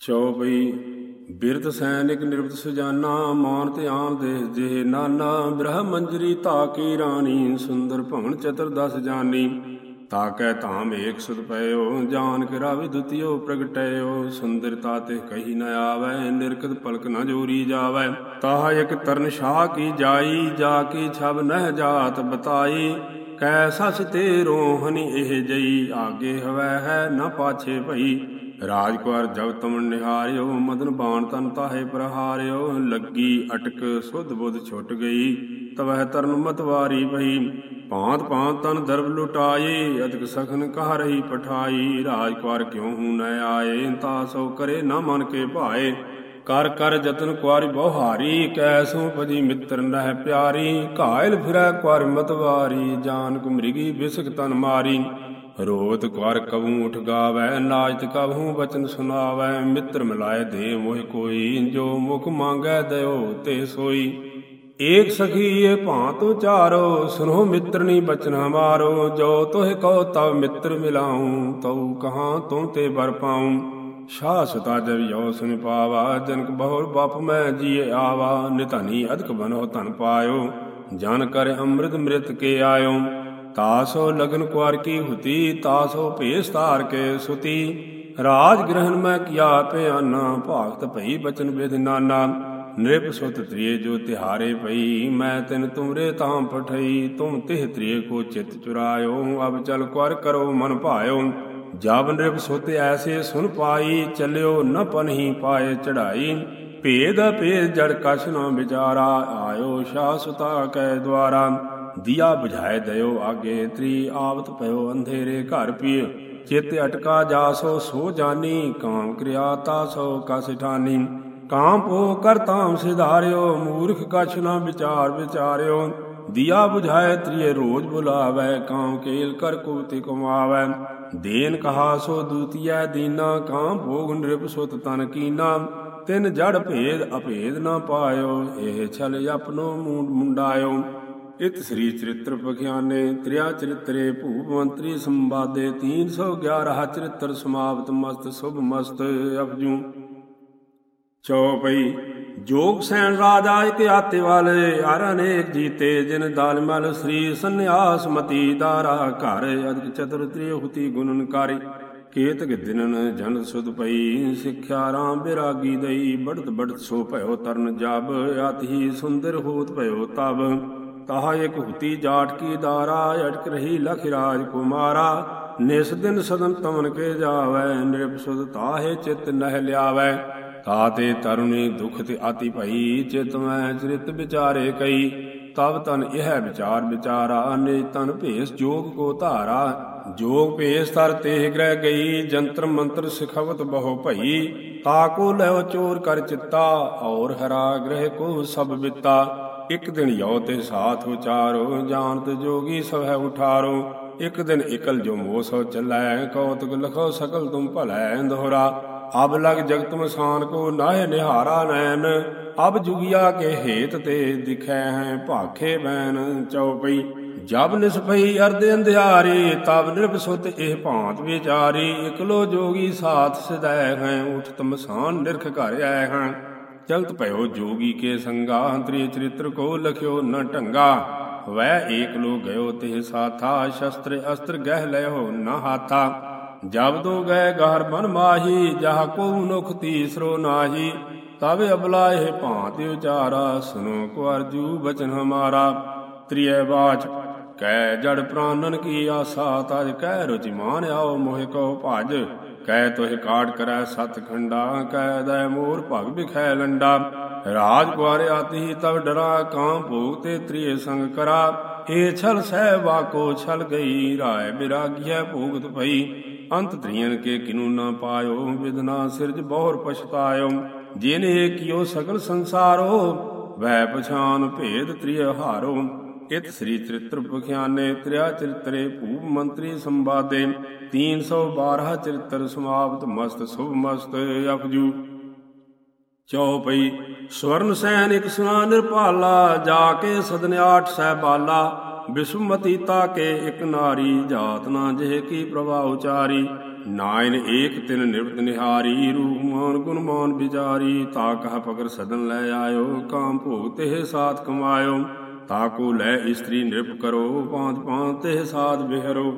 ਚੌਪਈ ਬਿਰਧ ਸੈਨਿਕ ਨਿਰਭਤ ਸੁਜਾਨਾ, ਮਾਨ ਧਿਆਨ ਦੇਸ ਜੇ ਨਾਨਾ, ਬ੍ਰਹਮ ਮੰਜਰੀ ਤਾਕੀ ਰਾਣੀ, ਸੁੰਦਰ ਭਵਨ ਚਤੁਰਦਸ ਜਾਨੀ। ਤਾਕੈ ਧਾਮ ਏਕ ਸੁਤ ਪਇਓ, ਜਾਨ ਕੇ ਰਾਵੀ ਦੁਤਿਓ ਪ੍ਰਗਟਿਓ ਸੁੰਦਰਤਾ ਤੇ ਕਹੀ ਨ ਆਵੈ, ਨਿਰਕਤ ਪਲਕ ਨ ਜੋਰੀ ਜਾਵੈ। ਤਾਹ ਇਕ ਤਰਨ ਸ਼ਾਹ ਕੀ ਜਾਈ, ਜਾ ਕੇ ਛਬ ਨਹਿ ਜਾਤ ਬਤਾਈ। ਕੈ ਸਸ ਤੇ ਰੋਹਨੀ ਇਹ ਜਈ, ਆਗੇ ਹਵੈ ਹੈ ਨ ਪਾਛੇ ਭਈ। ਰਾਜਕੁਮਾਰ ਜਬ ਤੁਮ ਨਿਹਾਰਿਓ, ਮਦਨ ਬਾਣ ਤਨ ਤਾਹੇ ਪ੍ਰਹਾਰਿਓ, ਲੱਗੀ ਅਟਕ ਸੁਧ ਬੁਧ ਛੁੱਟ ਗਈ, ਤਵਹਿ ਤਰਨ ਮਤਵਾਰੀ ਭਈ ਭਾਂਤ ਭਾਂਤ ਤਨ ਦਰਬ ਲੁਟਾਏ ਅਦਕ ਸਖਨ ਕਹ ਰਹੀ ਪਠਾਈ। ਰਾਜਕੁਮਾਰ ਕਿਉ ਹੂ ਨ ਆਏ, ਤਾ ਸੋ ਕਰੇ ਨਾ ਮਨ ਕੇ ਭਾਏ। ਕਰ ਕਰ ਜਤਨ ਕੁਾਰੀ ਬਹੁਹਾਰੀ ਕੈਸੂ ਭਜੀ ਮਿੱਤਰ ਨਹਿ ਪਿਆਰੀ। ਘਾਇਲ ਫਿਰੈ ਕੁਾਰ ਮਤਵਾਰੀ ਜਾਨਕ ਮ੍ਰਿਗੀ ਬਿਸਕ ਤਨ ਮਾਰੀ। ਰੋਤ ਕੁਾਰ ਕਬੂ ਉਠ ਗਾਵੈ ਨਾਚਤ ਕਬਹੂ ਬਚਨ ਸੁਨਾਵੈ ਮਿੱਤਰ ਮਿਲਾਏ ਦੇ ਮੋਹਿ ਕੋਈ, ਜੋ ਮੁਖ ਮੰਗੈ ਦਇਓ ਤੇ ਸੋਈ। ਏਕ ਸਖੀ ਇਹ ਭਾਂਤ ਉਚਾਰੋ, ਸੁਨੋ ਮਿੱਤਰਨੀ ਬਚਨ ਹਮਾਰੋ, ਜੋ ਤੋਹਿ ਕਹੋ ਤਵ ਮਿੱਤਰ ਮਿਲਾਉ, ਤਉ ਕਹਾਂ ਤੂੰ ਤੇ ਬਰ ਪਾਉ। ਸ਼ਾਹ ਸੁਤਾ ਜਬ ਯੋ ਸੁਨ ਪਾਵਾ, ਜਨਕ ਬਹੁਰ ਬਪ ਮੈਂ ਜੀਏ ਆਵਾ, ਨਿਧਨੀ ਅਦਕ ਬਨੋ ਧਨ ਪਾਇਓ, ਜਨ ਕਰ ਅੰਮ੍ਰਿਤ ਮ੍ਰਿਤ ਕੇ ਆਇਓ। ਤਾਸੋ ਲਗਨ ਕੁਾਰ ਕੀ ਹੁਤੀ, ਤਾਸੋ ਭੇਸ ਧਾਰ ਕੇ ਸੁਤੀ। ਰਾਜ ਗ੍ਰਹਣ ਮੈਂ ਕੀਆ ਪਿਆਨਾ ਭਾਗਤ ਭਈ ਬਚਨ ਬੇਦ ਨਾਨਾ। ਨਿਰਪ ਸੁਤ ਤ੍ਰਿਏ ਜੋ ਤਿਹਾਰੇ ਪਈ, ਮੈਂ ਤਿਨ ਤੁਮਰੇ ਤਾਮ ਪਠਈ। ਤੁਮ ਤਿਹ ਤ੍ਰਿਏ ਕੋ ਚਿਤ ਚੁਰਾਇਓ, ਅਬ ਚਲ ਕਰ ਕਰੋ ਮਨ ਭਾਇਓ। ਜਬ ਨਿਰਪ ਸੁਤ ਐਸੇ ਸੁਨ ਪਾਈ, ਚੱਲਿਓ ਨ ਪਨਹੀ ਪਾਏ ਚੜਾਈ। ਭੇਦ ਭੇਦ ਜੜ ਕਛ ਨ ਵਿਚਾਰਾ, ਆਇਓ ਸ਼ਾਹ ਸੁਤਾ ਕੈ ਦੁਆਰਾ। ਦਿਆ 부ਝਾਏ ਦਇਓ ਆਗੇ ਤ੍ਰੀ ਆਵਤ ਪਇਓ ਅੰਧੇਰੇ ਘਰ ਪੀਏ ਚਿਤ ਅਟਕਾ ਜਾਸੋ ਸੋ ਜਾਣੀ ਕਾਮ ਕਿਰਿਆ ਤਾਸੋ ਕਸ ਠਾਨੀ ਕਾਮ ਪੋ ਕਰਤਾਮ ਸਿਧਾਰਿਓ ਮੂਰਖ ਕਛ ਨਾ ਵਿਚਾਰ ਵਿਚਾਰਿਓ ਦਿਆ ਬੁਝਾਏ ਤ੍ਰਿਏ ਰੋਜ ਬੁਲਾਵੈ ਕਾਮ ਕੇਲ ਕਰ ਕੁਬਤੀ ਕਮਾਵੈ ਦੇਨ ਕਹਾ ਸੋ ਦੂਤੀਐ ਦੀਨਾ ਕਾਮ ਭੋਗ ਨਿਰਪ ਸੁਤ ਤਨ ਕੀਨਾ ਤਿਨ ਜੜ ਭੇਦ ਅਭੇਦ ਨਾ ਪਾਇਓ ਇਹ ਛਲ ਆਪਨੋ ਮੁੰਡਾਇਓ ਇਤ ਸ੍ਰੀ ਚਰਿਤ੍ਰ ਪਖਿਆਨੇ ਤ੍ਰਿਆ ਚਰਿਤਰੇ, ਭੂਪ ਮੰਤਰੀ ਸੰਵਾਦੇ 311 ਚਰਿਤ੍ਰ ਸਮਾਪਤ ਮਸਤ, ਸੁਭ ਮਸਤ ਅਪਜੂ ਚੌਪਈ ਜੋਗ ਸੈਨ ਰਾਜਾ ਇਕ ਆਤੇ ਵਾਲੇ, ਹਰ ਅਨੇਕ ਜੀਤੇ, ਜਿਨ ਦਾਲਮਲ ਸ੍ਰੀ ਸੰਨਿਆਸ ਮਤੀ ਦਾਰਾ ਘਰ, ਅਦਿਕ ਚਤੁਰ ਤ੍ਰਿਹੁਤੀ ਗੁਣਨਕਾਰੀ। ਕੇਤਕ ਦਿਨਨ ਜਨ ਸੁਧ ਪਈ ਸਿੱਖਿਆ ਰਾਮ ਬਿਰਾਗੀ ਦਈ, ਬੜਤ ਬੜਤ ਸੋ ਭਇਓ ਤਰਨ ਜਬ ਆਤਹੀ ਸੁੰਦਰ ਹੋਤ ਭਇਓ ਤਬ। ਤਾਹ ਇਕ ਹੁਤੀ ਜਾਟ ਕੀ ਦਾਰਾ, ਅਟਕ ਰਹੀ ਲਖ ਰਾਜ ਕੁਮਾਰਾ। ਨਿਸ ਦਿਨ ਸਦਨ ਤਮਨ ਕੇ ਜਾਵੈ, ਨਿਰਭ ਸੁਧ ਤਾਹੇ ਚਿਤ ਨਹਿ ਲਿਆਵੈ। ਤਾਤੇ ਤਰੁਣੀ ਦੁਖ ਤੇ ਆਤੀ ਭਈ, ਚਿਤ ਮੈਂ ਚਰਿਤ ਵਿਚਾਰੇ ਕਈ। ਤਬ ਤਨ ਇਹ ਵਿਚਾਰ ਵਿਚਾਰਾ ਨੇ ਤਨ ਭੇਸ ਜੋਗ ਕੋ ਧਾਰਾ। ਜੋਗ ਭੇਸ ਤਰ ਤੇ ਗ੍ਰਹਿ ਗਈ, ਜੰਤਰ ਮੰਤਰ ਸਿਖਵਤ ਬਹੁ ਭਈ। ਤਾਕੋ ਲੈਓ ਚੋਰ ਕਰ ਚਿੱਤਾ, ਔਰ ਹਰਾ ਗ੍ਰਹਿ ਕੋ ਸਭ ਬਿਤਾ। ਇਕ ਦਿਨ ਯੋ ਤੇ ਸਾਥ ਉਚਾਰੋ ਜਾਣਤ ਜੋਗੀ ਸਭੈ ਉਠਾਰੋ। ਇਕ ਦਿਨ ਇਕਲ ਜੋ ਮੋਸੋ ਚੱਲੈ ਕੌਤਕ ਲਖੋ ਸਕਲ ਤੁਮ ਭਲੈ ਦੋਹਰਾ। ਅਬ ਲਗ ਜਗਤ ਮਸਾਨ ਕੋ ਨਾਹਿ ਨਿਹਾਰਾ ਨੈਨ ਅਬ ਜੁਗਿਆ ਕੇ ਹੇਤ ਤੇ ਦਿਖੈ ਹੈ ਭਾਖੇ ਬੈਨ ਚਉਪਈ। ਜਬ ਨਿਸਪਈ ਅਰਧ ਅੰਧਿਆਰੇ, ਤਬ ਨਿਰਭ ਸੁਤ ਇਹ ਭਾਂਤ ਵਿਚਾਰੀ। ਇਕਲੋ ਜੋਗੀ ਸਾਥ ਸਦੈ ਹੈ ਉਠ ਤਮਸਾਨ ਨਿਰਖ ਘਰ ਆਏ ਹੈ। ਚਲਤ ਭਇਓ ਜੋਗੀ ਕੇ ਸੰਗਾ, ਅੰਤਰੀ ਚਰਿਤ੍ਰ ਕੋ ਲਖਿਓ ਨ ਢੰਗਾ। ਵੈ ਏਕ ਲੋ ਗਇਓ ਤੇ ਸਾਥਾ, ਸ਼ਸਤਰ ਅਸਤਰ ਗਹਿ ਲਿਓ ਨ ਹਾਥਾ। ਜਬ ਦੋ ਗਏ ਗਹਰ ਬਨ ਮਾਹੀ, ਜਹ ਕੋ ਨੁਖ ਤੀਸਰੋ ਨਾਹੀ। ਤਬ ਅਬਲਾ ਇਹ ਭਾਂਤ ਉਚਾਰਾ, ਸੁਨੋ ਕੋ ਅਰਜੂ ਬਚਨ ਹਮਾਰਾ। ਤ੍ਰਿਯ ਬਾਚ, ਕੈ ਜੜ ਪ੍ਰਾਨਨ ਕੀ ਆਸਾ, ਤਜ ਕਹਿ ਰੁਚਿ ਮਾਨ ਆਓ ਮੋਹਿ ਕੋ ਭਜ। ਕਹਿ ਤੋਹਿ ਕਾਟ ਕਰੈ ਸਤ ਖੰਡਾ, ਕਹਿ ਦੈ ਮੋਰ ਭਗ ਬਿਖੈ ਲੰਡਾ। ਰਾਜ ਕੁਾਰ ਆਤੀ ਤਬ ਡਰਾ, ਕਾਂ ਭੋਗ ਤੇ ਤ੍ਰਿਏ ਸੰਗ ਕਰਾ। ਏ ਛਲ ਸਹਿ ਵਾਕੋ ਛਲ ਗਈ ਰਾਏ ਬਿਰਾਗੀਐ ਭੋਗਤ ਪਈ ਅੰਤ ਤ੍ਰਿਯਨ ਕੇ ਕਿਨੂ ਨਾ ਪਾਇਓ ਵਿਦਨਾ ਸਿਰਜ ਬਹੁਰ ਪਛਤਾਇਓ। ਜਿਨੇ ਕਿਓ ਸਗਲ ਸੰਸਾਰੋ ਵੈ ਪਛਾਨ ਭੇਦ ਤ੍ਰਿਯ ਹਾਰੋ। ਇਤ ਸ੍ਰੀ ਚਰਿਤ੍ਰ ਪਖਿਆਨੇ ਤ੍ਰਿਆ ਚਰਿਤਰੇ ਭੂਪ ਮੰਤਰੀ ਸੰਵਾਦੇ 312 ਚਰਿਤ੍ਰ ਸਮਾਪਤ, ਮਸਤ ਸੁਭ ਮਸਤ ਅਪਜੂ। ਚੌਪਈ ਸਵਰਨ ਸੈਨ ਇਕ ਸੁਨਾ ਨਿਰਪਾਲਾ ਜਾ ਕੇ ਸਦਨ ਸਹਿਬਾਲਾ ਵਿਸ਼ਵਮਤੀ ਤਾ ਕੇ ਇਕ ਨਾਰੀ, ਜਾਤ ਨਾ ਜਿਹ ਕੀ ਪ੍ਰਭਾ ਉਚਾਰੀ। ਨਾਇਨ ਏਕ ਤਿਨ ਨਿਰਵਤ ਨਿਹਾਰੀ, ਰੂਪ ਮਾਨ ਗੁਣ ਮਾਨ ਵਿਚਾਰੀ, ਤਾ ਕਹ ਪਕਰ ਸਦਨ ਲੈ ਆਇਓ, ਕਾਮ ਭੋਗ ਤੇ ਸਾਥ ਕਮਾਇਓ। ਤਾਕੂ ਲੈ ਇਸਤਰੀ ਨਿਰਪ ਕਰੋ ਪਾਂਤ ਪਾਂਤ ਤੇ ਸਾਧ ਬਿਹਰੋ।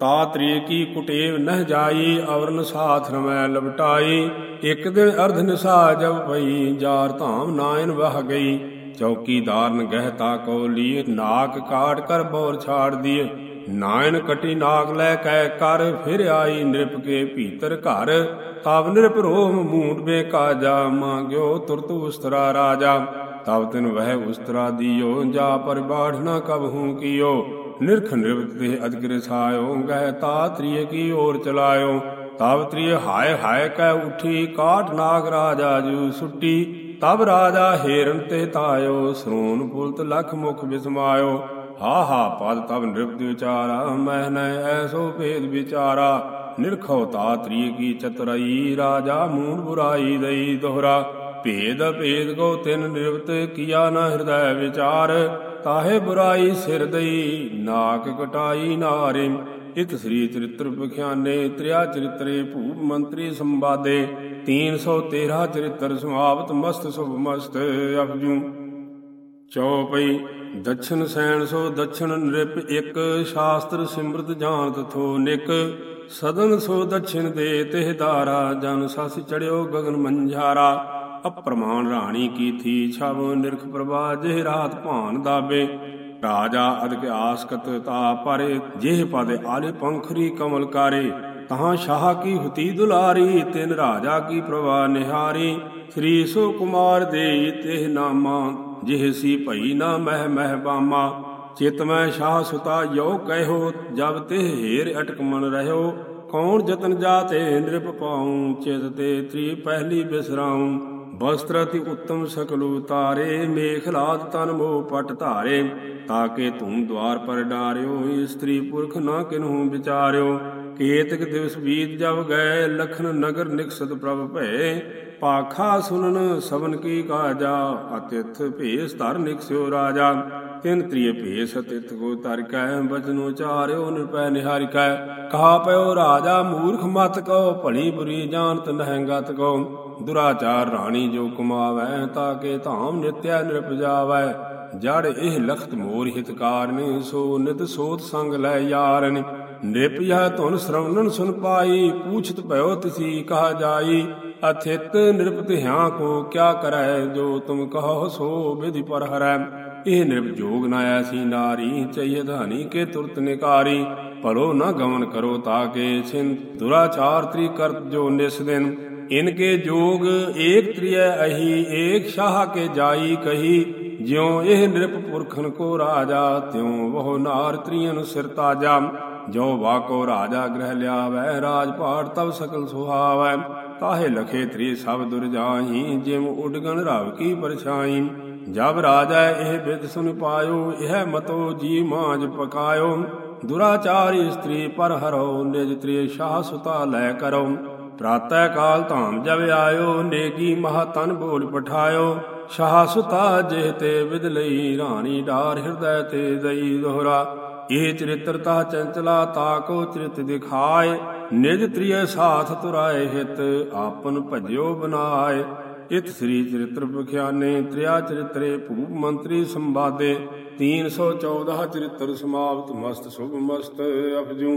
ਤਾ ਤ੍ਰੀ ਕੀ ਕੁਟੇਵ ਨਹ ਜਾਈ, ਅਵਰਨ ਸਾਥ ਰਮੈ ਲਪਟਾਈ। ਇੱਕ ਦਿਨ ਅਰਧ ਨਿਸਾ ਜਬ ਪਈ ਜਾਰ ਧਾਮ ਨਾਇਨ ਵਹ ਗਈ। ਚੌਕੀਦਾਰਨ ਗਹਿਤਾ ਕੋ ਲੀ ਨਾਕ ਕਾਟ ਕਰ ਬੋਰ ਛਾੜ ਦੀਏ। ਨਾਇਨ ਕਟੀ ਨਾਗ ਲੈ ਕੈ ਕਰ, ਫਿਰ ਆਈ ਨਿਰਪ ਕੇ ਭੀਤਰ ਘਰ। ਤਾਵ ਨਿਰਪ ਰੋਮ ਮੂੰਡ ਬੇ ਕਾਜਾ ਮੰਗਿਓ ਤੁਰਤ ਉਸਤਰਾ ਰਾਜਾ। ਤਬ ਤਿਨ ਵਹਿ ਉਸਤਰਾ ਦਿਓ, ਜਾ ਪਰ ਬਾਢਣਾ ਕਬ ਕੀਓ। ਨਿਰਖ ਨਿਰਵਤ ਤੇ ਅਦਗਿਰ ਛਾਇਓ ਗਹਿ ਤਾ ਤ੍ਰਿਏ ਕੀ ਔਰ ਚਲਾਇਓ। ਤਬ ਤ੍ਰਿਏ ਹਾਏ ਹਾਏ ਕੈ ਉਠੀ ਕਾਟ ਨਾਗ ਰਾਜਾ ਜੂ ਸੁੱਟੀ। ਤਬ ਰਾਜਾ ਹੇਰਨ ਤੇ ਤਾਇਓ ਸਰੂਨ ਪੁਲਤ ਲਖ ਮੁਖ ਬਿਸਮਾਇਓ। ਹਾ ਹਾ ਪਦ ਤਬ ਨਿਰਪਤ ਵਿਚਾਰਾ, ਮਹਿ ਨੈ ਐਸੋ ਭੇਦ ਵਿਚਾਰਾ। ਨਿਰਖੋ ਤਾ ਤ੍ਰਿਏ ਕੀ ਚਤੁਰਾਈ, ਰਾਜਾ ਮੂਨ ਬੁਰਾਈ ਦਈ ਦੋਹਰਾ। ਭੇਦ ਭੇਦ ਕੋ ਤਿਨ ਨਿਰਵਤ ਕੀਆ ਨਾ ਹਿਰਦੈ ਵਿਚਾਰ, ਤਾਹੇ ਬੁਰਾਈ ਸਿਰ ਦਈ, ਨਾਕ ਕਟਾਈ ਨਾਰੇ। ਇਤ ਸ੍ਰੀ ਚਰਿਤ੍ਰ ਬਖਿਆਨੇ ਤ੍ਰਿਆ ਚਰਿਤਰੇ, ਭੂਪ ਮੰਤਰੀ ਸੰਵਾਦੇ 313 ਚਰਿਤ੍ਰ ਸਮਾਪਤ, ਮਸਤ ਸੁਭ ਮਸਤ ਅਪਜੂ। ਚੌਪਈ ਦਛਨ ਸੈਣ ਸੋ ਦਛਨ ਨ੍ਰਿਪ ਇੱਕ, ਸ਼ਾਸਤਰ ਸਿਮਰਤ ਜਾਣਤ ਥੋ ਨਿਕ। ਸਦਨ ਸੋ ਦਛਿਨ ਦੇ ਤਿਹ ਧਾਰਾ, ਜਨ ਸਸ ਚੜਿਓ ਗਗਨ ਮੰਝਾਰਾ। ਅਪਰਮਾਨ ਰਾਣੀ ਕੀ ਥੀ? ਛਵ ਨਿਰਖ ਪ੍ਰਭਾ ਜਿਹ ਰਾਤ ਭਾਨ ਦਾਬੇ। ਰਾਜਾ ਅਦਿਕ ਆਸਕਤ ਤਾ ਪਰੇ, ਜਿਹ ਪਦ ਆਲੇ ਪੰਖਰੀ ਕਮਲ ਕਾਰੇ। ਤਹਾਂ ਸ਼ਾਹ ਕੀ ਹੁਤੀ ਦੁਲਾਰੀ, ਤਿਨ ਰਾਜਾ ਕੀ ਪ੍ਰਵਾ ਨਿਹਾਰੀ। ਸ੍ਰੀ ਸੋ ਕੁਮਾਰ ਦੇ ਤਿਹ ਨਾਮਾ, ਜਿਹ ਸੀ ਭਈ ਨਾ ਮਹਿ ਮਹਿ ਬਾਮਾ। ਚਿਤ ਮੈਂ ਸ਼ਾਹ ਸੁਤਾ ਯੋ ਕਹਿਓ, ਜਬ ਤੇ ਹੀਰ ਅਟਕ ਮਨ ਰਹਿਓ। ਕੌਣ ਜਤਨ ਜਾਤੇ ਨਿਰਪ ਪਾਉ ਚਿਤ ਤੇ ਤ੍ਰੀ ਪਹਿਲੀ ਬਿਸਰਾਉ। ਬਸਤਰ ਅਤੀ ਉੱਤਮ ਸ਼ਕਲ ਉਤਾਰੇ ਮੇਖ ਲਾਦ ਤਨ ਮੋ ਪਟ ਧਾਰੇ, ਤਾਕੇ ਤੂੰ ਦਵਾਰ ਪਰ ਡਾਰਿਓ, ਇਸਤਰੀ ਪੁਰਖ ਨਾ ਕਿਨਹੂ ਵਿਚਾਰਿਓ। ਕੇਤਕ ਦਿਵਸ ਬੀਤ ਜਬ ਗਏ, ਲਖਨ ਨਗਰ ਨਿਕਸਤ ਪ੍ਰਭ ਭਏ। ਪਾਖਾ ਸੁਨਨ, ਸਵਨ ਕੀ ਕਾਜਾ ਅਤਿਥ ਭੇਸ ਧਰ ਨਿਕਸਿਓ ਰਾਜਾ। ਤਿਨ ਤ੍ਰਿਏ ਭੇਸ ਅਤਿਥ ਕੋ ਤਰ ਕੈ, ਬਚਨ ਉਚਾਰਿਓ ਨਿਰਪੈ ਨਿਹਾਰਿਕੈ ਕਹਾ ਪਇਓ ਰਾਜਾ, ਮੂਰਖ ਮਤ ਕੋ ਭਲੀ ਬੁਰੀ ਜਾਣਤ ਨਹਿ ਗਤ ਕੋ ਦੁਰਾਚਾਰ ਰਾਣੀ ਜੋ ਕਮਾਵੈ ਤਾਕੇ ਧਾਮ ਨਿਤਿਆ ਨਿਰਪ ਜਾਵੈ। ਜੜ ਇਹ ਲਖਤ ਮੋਰ ਹਿਤਕਾਰਨ ਸੋ ਨਿਤ ਸੋਤ ਸੰਗ ਲੈ ਯਾਰਨ ਨਿਪ ਯਹ ਧੁਨ ਸ਼ਰਵਣਨ ਸੁਨ ਪਾਈ, ਪੂਛਤ ਭਇਓ ਤਿਸੀ ਕਹਾ ਜਾਈ। ਅਥਿਤ ਨਿਰਪ ਧਿਆ ਕੋ ਕਿਆ ਕਰੈ ਜੋ ਤੁਮ ਕਹੋ ਸੋ ਵਿਧਿ ਪਰ ਹਰੈ। ਇਹ ਨਿਰਪ ਨਾ ਐਸੀ ਨਾਰੀ ਚਈਏ ਧਾਨੀ ਕੇ ਤੁਰਤ ਨਿਕਾਰੀ। ਭਲੋ ਨਾ ਗਮਨ ਕਰੋ ਤਾਕੇ ਛਿਨ ਦੁਰਾਚਾਰ ਤ੍ਰੀ ਕਰਤ ਜੋ ਨਿਸ ਦਿਨ। ਇਨਕੇ ਜੋਗ ਏਕ ਤ੍ਰਿਯ ਅਹੀ, ਏਕ ਸ਼ਾਹ ਕੇ ਜਾਈ ਕਹੀ। ਜਿਉ ਇਹ ਨਿਰਪ ਪੁਰਖਨ ਕੋ ਰਾਜਾ, ਤਿਉ ਵਹੁ ਨਾਰ ਤ੍ਰਿਯਨ ਸਿਰ ਤਾਜਾ। ਜੋ ਵਾਕੋ ਰਾਜਾ ਗ੍ਰਹਿ ਲਿਆਵੈ ਰਾਜ ਪਾਠ ਤਬ ਸਕਲ ਸੁਹਾਵੈ। ਤਾਹੇ ਲਖੇ ਤ੍ਰੀ ਸਭ ਦੁਰ ਜਾਹੀ, ਜਿਮ ਉਡਗਣ ਰਵ ਕੀ ਪਰਛਾਈ ਜਬ ਰਾਜਾ ਇਹ ਬਿਦ ਸੁਨ ਪਾਇਓ, ਇਹ ਮਤੋ ਜੀ ਮਾਜ ਪਕਾਇਓ। ਦੁਰਾਚਾਰੀ ਇਸਤਰੀ ਪਰ ਹਰੋ ਨਿਜ ਤ੍ਰੀ ਸ਼ਾਹ ਸੁਤਾ ਲੈ ਕਰੋ ਪ੍ਰਾਤੈ ਕਾਲ ਧਾਮ ਜਬ ਆਇਓ, ਨੇਗੀ ਮਹਾ ਤਨ ਬੋਲ ਪਠਾਇਓ। ਸ਼ਾਹ ਸੁਤਾ ਜਿਹ ਤੇ ਵਿਦ ਲਈ ਰਾਣੀ ਡਾਰ ਹਿਰਦੈ ਤੇ ਦਈ ਦੋਹਰਾ। ਇਹ ਚਰਿਤਰ ਤਾ ਚੰਚਲਾ ਤਾ ਕੋ ਚਰਿਤ ਦਿਖਾਏ। ਨਿਜ ਤ੍ਰਿਯ ਸਾਥ ਤੁਰਾਏ ਹਿਤ, ਆਪਨ ਭਜਿਓ ਬਨਾਏ। ਇਤ ਸ੍ਰੀ ਚਰਿਤ੍ਰ ਬਖਿਆਨੇ ਤ੍ਰਿਆ ਚਰਿਤਰੇ ਭੂਪ ਮੰਤਰੀ ਸੰਵਾਦੇ। 314 ਚਰਿਤ੍ਰ ਸਮਾਪਤ, ਮਸਤ ਸੁਭ ਮਸਤ ਅਪਜੂ।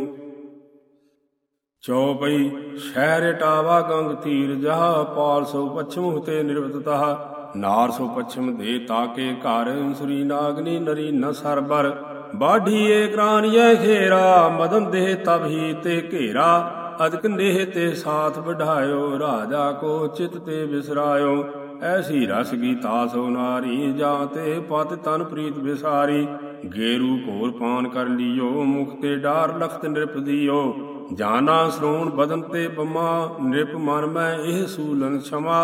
ਚੌਪਈ, ਸ਼ਹਿਰ ਟਾਵਾ ਗੰਗ ਤੀਰ ਜਹਾ, ਪਾਲ ਸੋ ਪਛਮ ਹੁਤੇ ਨਿਰਵਤਤਾ ਨਾਰ ਸੋ ਪਛਮ ਦੇ ਤਾਕੇ ਘਰ, ਸੁਰੀ ਨਾਗਨੀ ਨਰੀ ਨ ਸਰਬਰ। ਬਾਢੀਏ ਕ੍ਰਾਨੀਏ ਖੇਰਾ ਮਦਨ ਦੇਹ ਤਬ ਹੀ ਤੇ ਘੇਰਾ। ਅਦਕ ਨੇਹ ਤੇ ਸਾਥ ਵਢਾਇਓ, ਰਾਜਾ ਕੋ ਚਿਤ ਤੇ ਵਿਸਰਾਇਓ ਐਸੀ ਰਸ ਗੀਤਾ ਸੋ ਨਾਰੀ, ਜਾਂ ਤੇ ਪਤ ਤਨ ਪ੍ਰੀਤ ਵਿਸਾਰੀ ਗੇਰੂ ਘੋਰ ਪਾਨ ਕਰ ਲਿਓ, ਮੁਖ ਤੇ ਡਾਰ ਲਖਤ ਨਿਰਪ ਦਿਓ। ਜਾਨਾ ਸਰੂਣ ਬਦਨ ਤੇ ਬਮਾ, ਨਿਰਪ ਮਨ ਮੈਂ ਇਹ ਸੂਲਨ ਛਮਾ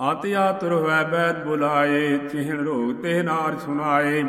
ਆਤਿਆ ਤੁਰ ਹੋਇ ਬੈਦ ਬੁਲਾਏ, ਚਿਹਨ ਰੋਗ ਤੇ ਨਾਰ ਸੁਨਾਏ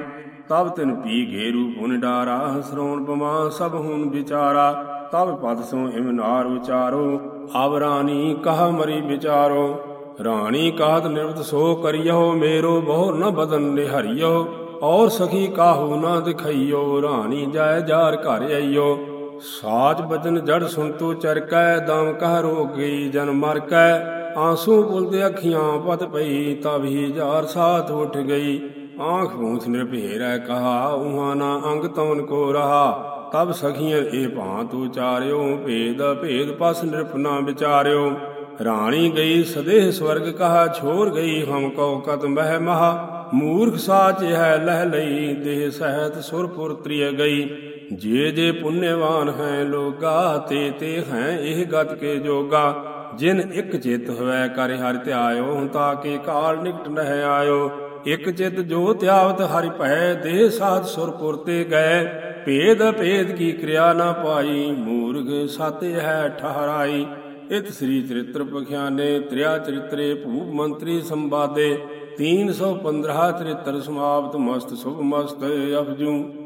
ਤਬ ਤਿਨ ਪੀ ਘੇਰੂ ਪੁਨ ਡਾਰਾ, ਸਰੋਣ ਬਮਾ ਸਭ ਹੁਣ ਵਿਚਾਰਾ। ਤਬ ਪਦ ਸੋ ਇਮ ਨਾਰ ਵਿਚਾਰੋ, ਆਵ ਰਾਣੀ ਕਹ ਮਰੀ ਵਿਚਾਰੋ। ਰਾਣੀ ਕਾਤ ਨਿਰਵਤ ਸੋ ਕਰਿਓ, ਮੇਰੋ ਬਹੁ ਨ ਬਦਨ ਨਿਹਰਿਓ। ਔਰ ਸਖੀ ਕਾਹੂ ਨਾ ਦਿਖਈਓ, ਰਾਣੀ ਜਾਇ ਜਾਰ ਘਰ ਆਈਓ। ਸਾਚ ਬਚਨ ਜੜ ਸੁਣ ਤੂ ਚਰਕੈ, ਦਮ ਕਹ ਰੋਗ ਗਈ ਜਨ ਮਰ ਕੈ ਆਂਸੂ ਬੁਲਦੇ ਅੱਖੀਆਂ ਪਤ ਪਈ ਤਬ ਹੀ ਜਾਰ ਸਾਥ ਉੱਠ ਗਈ। ਆਂਖ ਬੂਥ ਨਿਰਭੇਰੈ ਕਹਾ, ਉਹਾ ਨਾ ਅੰਗ ਤਵਨ ਕੋ ਰਹਾ। ਤਬ ਸਖੀਆਂ ਇਹ ਭਾਂਤ ਉਚਾਰਿਓ ਭੇਦ ਭੇਦ ਪਸ ਨਿਰਪਨਾ ਵਿਚਾਰਿਓ। ਰਾਣੀ ਗਈ ਸਦੇਹ ਸਵਰਗ ਕਹਾ, ਛੋਰ ਗਈ ਹਮ ਕਉ ਕਤ ਮਹਿ ਮਹਾ। ਮੂਰਖ ਸਾਚ ਹੈ ਲਹਿ ਲਈ, ਦੇਹ ਸਹਿਤ ਸੁਰਪੁਰ ਤ੍ਰਿਯ ਗਈ। ਜੇ ਜੇ ਪੁੰਨਵਾਨ ਹੈ ਲੋਗਾ, ਤੇ ਤੇ ਹੈ ਇਹ ਗਤ ਕੇ ਜੋਗਾ। ਜਿਨ ਇੱਕ ਚਿਤ ਹੋਵੇ ਕਰ ਹਰਿ ਧਿਆਇਓ ਤਾਂ ਕੇ ਕਾਲ ਨਿਕਟ ਨਹਿ ਆਇਓ। ਇਕ ਚਿਤ ਜੋ ਧਿਆਵਤ ਹਰਿ ਭੈ ਦੇਹ ਸਾਧ ਸੁਰਪੁਰ ਤੇ ਗਏ। ਭੇਦ ਭੇਦ ਕੀ ਕਿਰਿਆ ਨਾ ਪਾਈ, ਮੂਰਖ ਸਤ ਹੈ ਠਹਰਾਈ। ਇਤ ਸ੍ਰੀ ਚਰਿਤ੍ਰ ਪਖਿਆਨੇ, ਤ੍ਰਿਆ ਚਰਿਤਰੇ ਭੂਪ ਮੰਤਰੀ ਸੰਵਾਦੇ। 315 ਚਰਿਤ੍ਰ ਸਮਾਪਤ, ਮਸਤ ਸੁਭ ਮਸਤ ਅਪਜੂ।